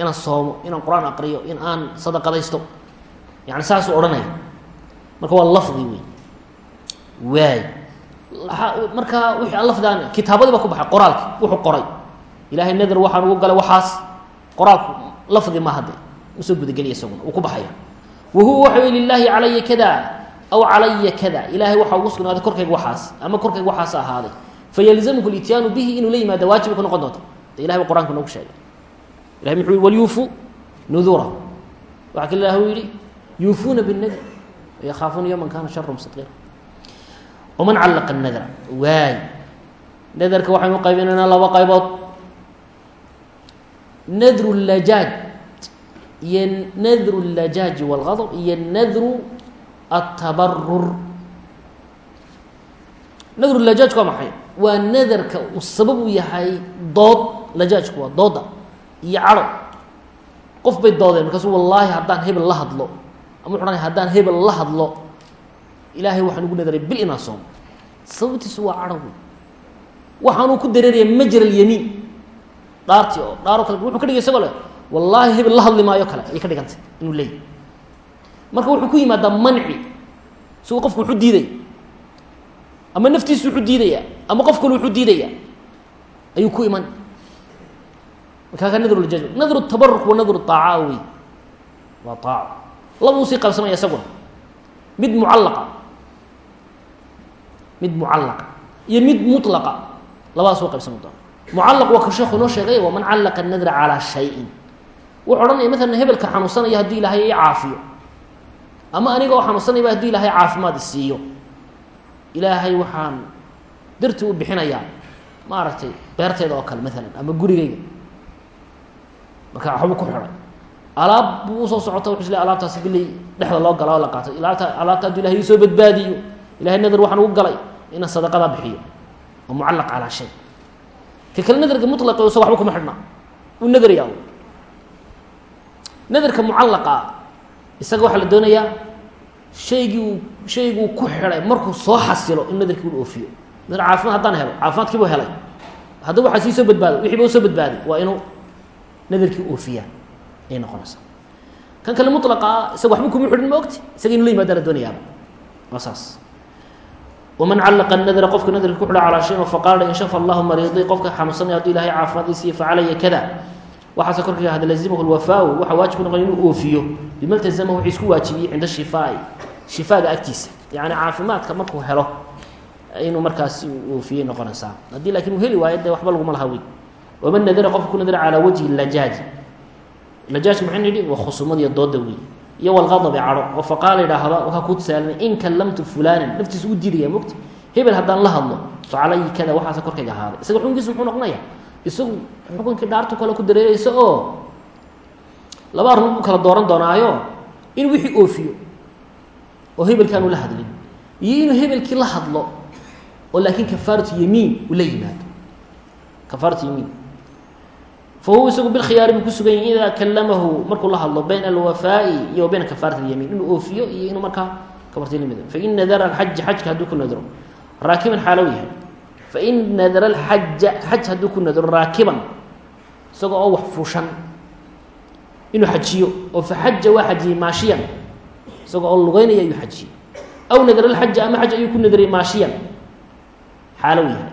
inaan soomo inaan qur'aan aqriyo in aan sadaqadaysto. Yani saasuu odhanaya marka waa lafdi wey waay. Marka wixii aan lafdi kitaabadii baa ku baxay qoraalki wuxuu qoray. Ilahay nadar waxaan ugu galay waxaas qoraalku lafdi ma hadde u soo gudageliya isaguna uu ku baxaya. Wa huwa waxa wey lilaahi calaya kada aw calaya kada ilahay waxaa ugu sugnaaday korkayga waxaas ama korkayga waxaas ahaaday fayalzamhu lityaanu bihi inuu la yimaado waajibay ku noqon doonta de ilahay ba qur'anka noogu sheegay ilahay muxuu yihi walyuufuu nudurahu waxaa kale ilah u yihi yuufuuna binnadr wayakhaafuuna yowman kana sharu mustaqira waman callaqa nadra waay nadarka waxaynu qaybinaynaa laba qaybood nadru lajaaj iyo nadru lajaaji walgadb iyo nadru atabarur nadru lajaajku waa maxay waa nadarka sabab u yahay dood lajaajku waa dooda iyo cadho qof bay doodeen markaasu wallaahi haddaan hebel la hadlo ama wuxu ohanaya haddaan la hadlo ilaahay waxaan ugu nadaray bil inaan soomo sababtiisu waa cadho wey waxaanuu ku dareeraya majra alyamiin dhaartii oo dhaaro kale wuxuu ka dhigay isagoo le wallaahi hebel la hadli maayo kale ayay ka dhigantay inuu leeyahy marka wuxuu ku yimaadaa manci. Isagoo qofku wuxuu diidaya ama naftiisu wuxuu diidaya ama qof kale wuxuu diidaya ayuu ku iman. Markaa ka nadru tabaruk wa nadru aaca waa aaco laba u sii qaybsamaya isaguna. Mid mucallaqa mid mucallaqa iyo mid mutlaqa. Labadaas waa qaybsami doona mucallaq waa ka sheekhu inoo sheegay waman callaqa nadra calaa shayin. Wuxuu odhanaya maalan hebelka xanuunsanaya haddii ilaahay i caafiyo ama aniga oo xanuunsanayaba haddii ilaahay caafimaad isiiyo. Ilaahay waxaan dartii u bixinayaa maaragtay beerteeda oo kale maalan ama gurigeyga. Marka waxbuu ku xidhay alaab buu u soo socota wuxuu is le alaabtaasi bilay dhexda loo gala oo la qaatay alaabta alaabta hadduu ilahay isoo badbaadiyo ilahay nadar waxaan ugu galay inaan sadaqadaa bixiyo oo mucallaq calaa shay. Ka kale nadarka mutlaqi usa waxba kuma xidhna. Uu nadaraya nadarka mucallaqa isaga waxaa la doonayaa shaygii uu shayguu ku xidhay markuu soo xasilo in nadarkii u oofiyo nadar caafimaad haddaan helo caafimaadkii buu helay. Haddaba waxaa sii soo badbaado wixii ba u soo badbaaday waa inuu nadarkii oofiyaa ayay noqonaysaa. Kan kale mulaqa isaga waxba kuma xidhin ma isaga inu la yimaada la doonayaaba waa saas. Waman callaqa nadra qofka nadarka ku xidha calaa shayin faqaala in shafa allahu mariidii qofka xanuunsanaya hadduu ilahay caafimaad isiiyo facalaya kada waxaase korkayga hada lazimahu lwafaau waxaa waajib ku noqon inuu oofiyo. Bima ltazamahu wixii isku waajibiyey cinda shifaai shifaaga agtiisa. Yacni caafimaadka markuu helo inuu markaasi oofiyey noqonaysaa. Haddii laakiin uu heli waayo dee waxba laguma laha wey waman nadara qofka ku nadara calaa wajhi lajaaji lajaajka maxay nidhi waa khusumad iyo dooda wey iyo walqadabi cadho oo faqaala idhaahda waxaa ku tusaalanay in kallamtu fulanan naftiisa u diidaya mogta hebel haddaan la hadlo facalayi kada waxaase korkayga ahaaday. Isaga xukunkiisu muxuu noqonaya isagu xukunkii dhaartu kale ku dareereysa oo laba arrimood buu kala dooran doonaayo in wixii oofiyo oo hebelkaanu la hadlin iyo inuu hebelkii la hadlo oo laakiin kafaaratu yamiin uu la yimaado. Kafaaratu yamiin. Fa huwa isagu bilkhiyaari buu ku sugan yahi idaa kalamahu markuu la hadlo bayna alwafaa'i iyo wa kafaarat alyamiin inuu oofiyo iyo inuu markaa kafarta la mid fain nadara alxaji xajka hadduu ku nadro raakiban xaalow yahay fain nadara alxaja xaj hadduu ku nadro raakiban isagoo oo wax fuushan inuu xajiyo oo faxaja waa xajiyey maashiyan isagoo oo lugeynaya ayuu xajiyey aw nadara alxaja ama xaj ayuu ku nadray maashiyan xaalow yahay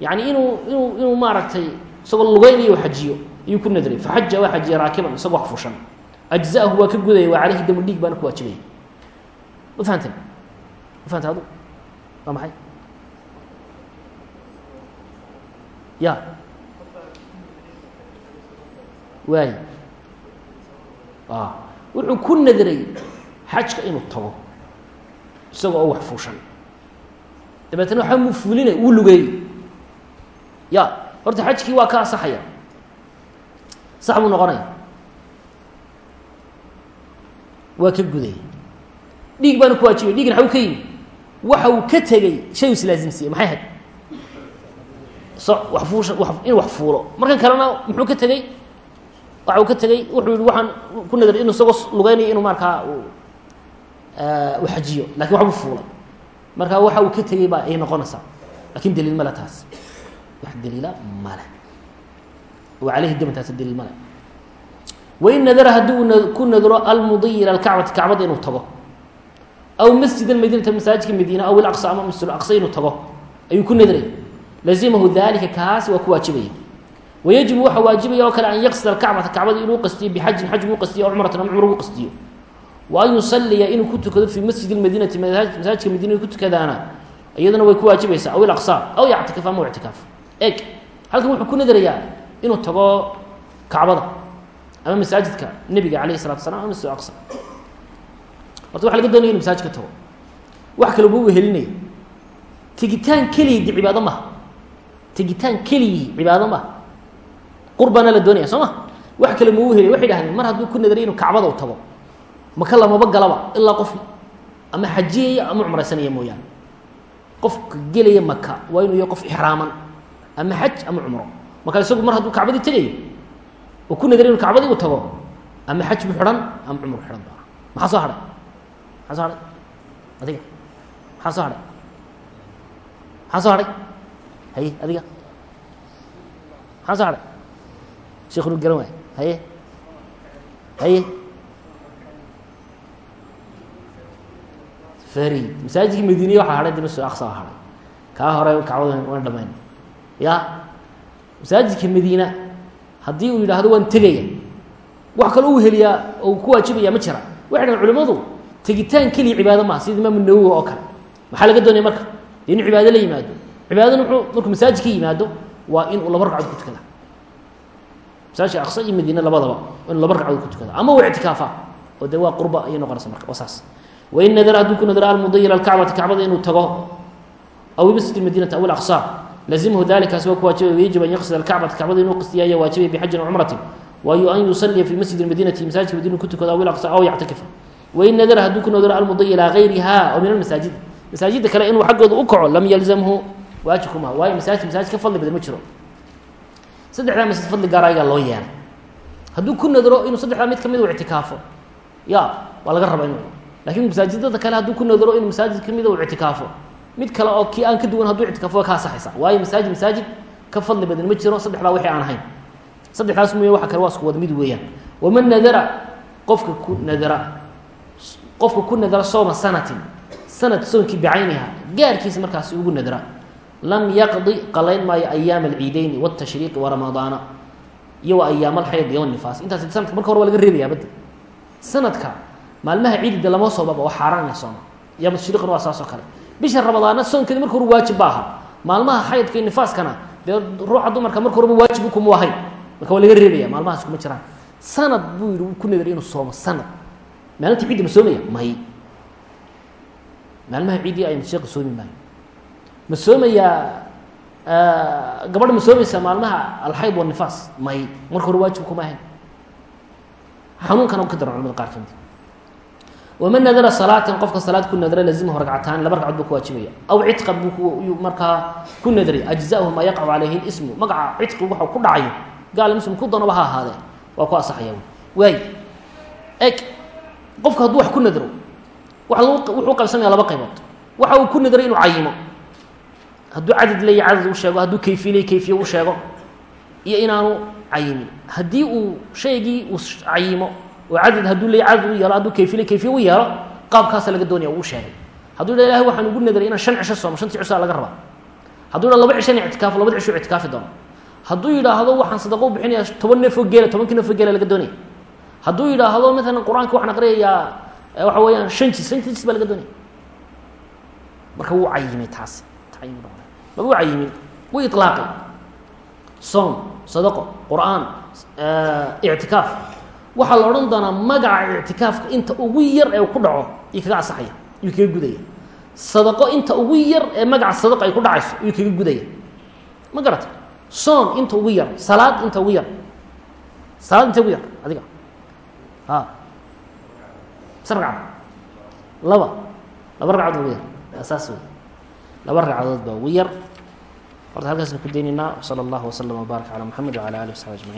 yacni inuu inuu inuu maaragtay isagoo lugeynayo xajiyo ayuu ku nadray faxaja waa xajiyey raakiban isagoo wax fuushan ajza'ahu waa ka gudaya waa caleyhi damu dhiig baana ku waajibaya ma fahanteen ma fahanta adu waa maxay ya. Waay wuxuu ku nadray xajka inuu tago. Isagoo oo wax fuushan dabeetna waxaa muu fuulinay wuu lugeeyey. Ya. Horta xajkii waa ka asaxaya sax buu noqonaya waa ka gudaya dhiig baana ku waajibay. Dhiigna xaw ka yimi waxa uu ka tegey shay u islaasimsiiyey maxay ahayd so wax fuusha wa in wax fuulo. Markan kalena muxuu ka tegey? Waxa uu ka tegey wuxuu yihi ku nadray inu isagoo lugeynayo inuu markaa u xajiyo. Lakin waxbuu fuulay marka waxa uu ka tegey baa ay noqonaysaa. Lakin daliil male taas. Wax daliila male wa aleyhi damantaas daliil male wain nadara haddii uu ku nadro almudiy ila lkacbati kacbada inuu tago. Aw masjid almadinata masaajidka madiina aw ilaqsa ama masjid aqsa inuu tago. Ayuu ku nadray lazimahu dalika kaasi waa ku waajibaya wayajibu waxaa waajibaya oo kale an yaqsida alkacbata kacbada inuu qastiyo bixajin xaj uu qastiyo o cumratan ama cumr uu qastiyo wa an yusaliya inuu ku tukado fii masjid lmadinati masaajidka madiina ku tukadaana iyadana way ku waajibaysaa aw ilaqsa aw yactikaf ama ictikaaf eg halkan wuxuu ku nadarayaa inuu tago kacbada ama masaajidka nebiga alayh salatu salam ama masjid aqsa. Horta waxa laga doonaya inu masaajidka tago. Wax kale buu wehelinaya tegitaan keliyii de cibaado maha tegitaan keliyii cibaado maha qurbaana la doonaya soo ma? Wax kale mau helay waxay dhahdeen mar hadduu ku nadaray inuu kacbada u tago maka lamaba galaba ilaa qof ama xajiyaya ama cumraysanaya mooyaane. Qofka gelaya maka waa inuu yahay qof ixraaman ama xaj ama cumro. Marka isagu mar hadduu kacbadii tegayo oo ku nadaray inuu kacbadii u tago ama xaj bu xidhan ama cumru xidhan doona maxaa soo hadhay maxaa soo hadhay adiga. Maxaa soo hadhay maxaa soo hadhay haye adiga maxaa soo hadhay sheekhu nu garan waay haye haye fari masaajidkii madiiniya waxaa hadhay dima aqsa hadhay kaa hore kacbada waan dhamayn ya. Masaajidka madiina haddii uu yidhaahdo waan tegaya. Wax kale uu heliyaa oo ku waajibaya ma jira. Waxay dhahen culimmadu tegitaan keliya cibaado maaha sida imaamu nawowi oo kale. Maxaa laga doonaya marka? Inuu cibaado la yimaado cibaadana wuxuu markuu masaajid ka yimaado waa in uu laba ragcadood ku tukada. Masaajidka aqsa iyo madiine labadaba inuu laba ragcadood ku tukada. Ama uu ictikaafa oo dee waa qurba ayay noqonaysa marka waa saas. Wain nadara hadduu ku nadara almudiy ila alkacbati kacbada inuu tago aw masjid madinati aw alaqsa lazimhu dalikaasi waa ku waajibay wayajib an yaqsida alkacbata kacbada inuu qistiyaya waajibay bixajin cumratin waayo an yusaliya fi masjid madinati masaajidka madina ku tukado aw ilaqsa aw yactakifa wain nadara hadduu ku nadaro almudiy ilaa gayriha oo min almasaajid. Masaajidda kale inuu xaggooda u kaco lam yalzamhu waajib kuma waayo masaajid masaajid ka fadli badan ma jiro. Saddexdaa masjid fadli gaar ayagaa loo yeelay hadduu ku nadaro inuu saddexdaa mid ka mid u ictikaafo ya waa laga raba inuu. Lakin masaajidada kale hadduu ku nadaro inuu masaajid kamida u ictikaafo mid kale oo kii aan ka duwan hadduu ictikaafo waa ka asaxaysa waayo masaajid masaajid ka fadli badan ma jiro saddexdaa wixii aan ahayn. Saddexdaas mooye waxa kale waa isku wada mid weeyaan. Waman nadara qofka ku nadara qofka ku nadara sooma sanatin sanad soonkii bicayniha gaarkiisa markaasi ugu nadra lam yaqdi qalayn maayo ayaam alciideyni wاtashriiqi waramadaana iyo wa ayaam alxayd iyo nifaas intaas sanadka marka hore waa laga reebaya badda. Sanadka maalmaha ciidida lama soomaba waa xaaraan sooma ayaam tashriiqna waa saas kale. Bisha ramadaana soonkeedi marka hore waajib ba aha maalmaha xaydka iyo nifaaskana dee ruuxa dumarka marka horeba waajib kuma ahayn. Marka waa laga reebaya maalmahaas kuma jiraan. Sanad buu yihi ku nadray inuu soomo sanad. Maalinta ciidda ma soomaya? May. Maalmaha ciidii aynu sheeka soomi maayo ma soomayaa gabadha ma soomaysaa maalmaha? Alxayd wanifaas may. Marka hore waajib kuma ahayn. Xanuunkana ka daran culamada qaar ka mid waman nadara salaatan qofka salaad ku nadra lazimhu ragcataan laba ragcad buu ku waajibaya. Aw cidqan buu markaa ku nadray ajzahu maa yaqcu calayhi ismu magaca cidqi waxa ku dhacayo gaal muslim ku doonaba ha ahaadee. Waa ku asaxaya waay. Eg qofka hadduu wax ku nadro wuxuu qabsamaya laba qaybood. Waxa uu ku nadray inuu cayimo hadduu cadad leeya cadad u sheego hadduu kayfiye leey kayfiye u sheego. Iyo inaanu cayimin haddii uu shaygii uu cayimo oo cadad hadduu leey cadad u yeelo hadduu kayfiye le kayfiye u yeelo qaabkaasa laga doonaya uu sheegay. Hadduu ilahi waxaan ugu nadray inaan shan cisho soomo shantii cishaa laga rabaa. Hadduu yidha laba cishan ictikaafo labada cisho ictikaafi doono. Hadduu yidhaahdo waxaan sadaqo u bixinaya toban neefoo geela tobankii neefoo geela laga doonaya hadduu yidhaahdo maalan qur'aanka waxaan aqriyayaa waxa weeyaan shan jis shan jis baa laga doonaya marka wuu cayimay taasi maba u cayimin wuu ilaaqay soom sadaqo qur'aan ictikaaf. Waxaa la odhan doonaa magaca ictikaafka inta ugu yar ee ku dhaco iyo kaga asaxaya iyuu kaga gudaya. Sadaqo inta ugu yar ee magaca sadaqa ay ku dhacayso iyuu kaga gudaya. Ma garata soom inta ugu yar salaad inta ugu yar. Salaad inta ugu yar adiga. A mise ragcad laba. Laba ragcadood ugu yar. Saas laba ragcadood baa ugu yar horta halkaasna ku daynaynaa wsala allahu waslama wbaarak calaa moxamed wcala alih wasaxbi ajmaciin